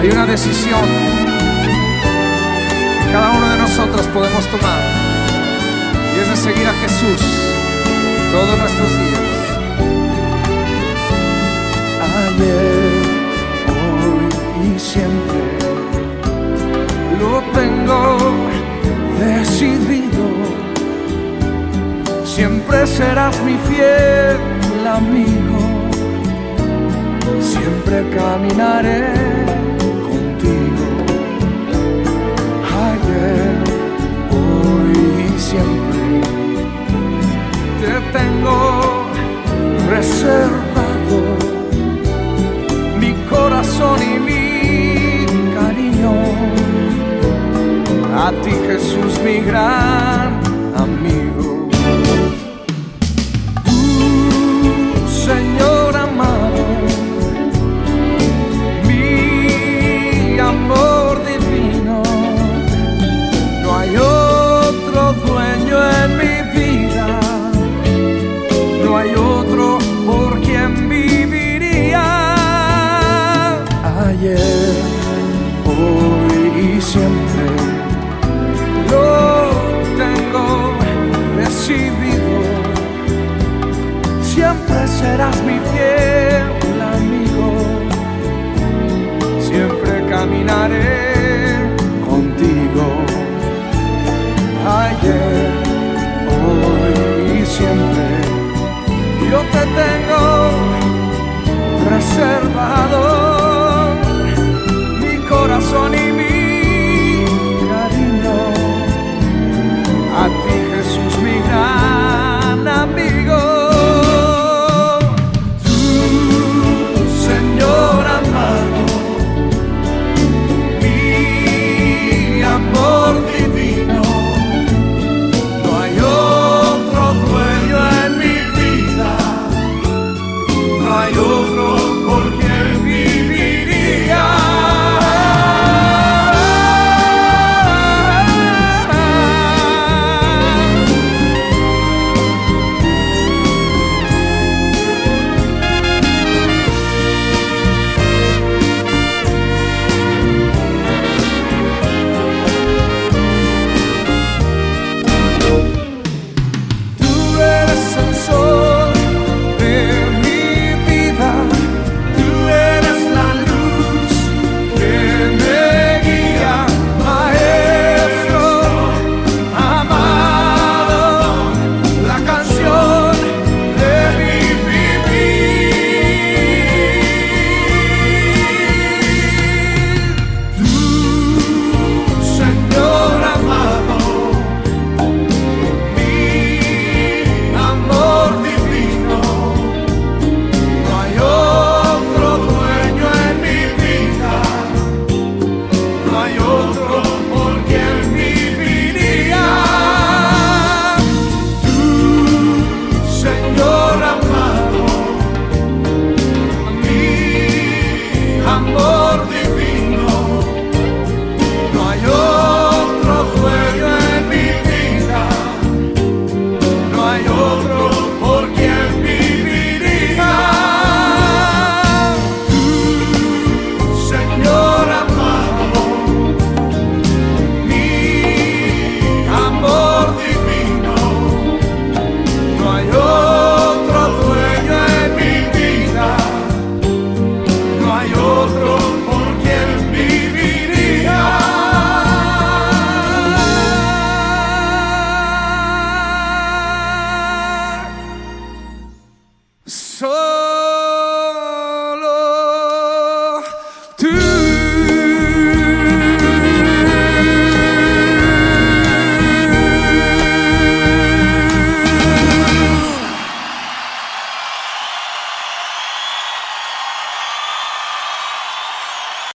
Hay una decisión que cada uno de nosotros podemos tomar y es de seguir a Jesús todos nuestros días. Ayer, hoy y siempre lo tengo decidido. Siempre serás mi fiel amigo, siempre caminaré a ti Jesús mi gran amigo. Tú, Señor amado, mi amor divino, no hay otro dueño en mi vida, no hay otro. serás mi fiel amigo, siempre caminaré. Senhor. amor divino. to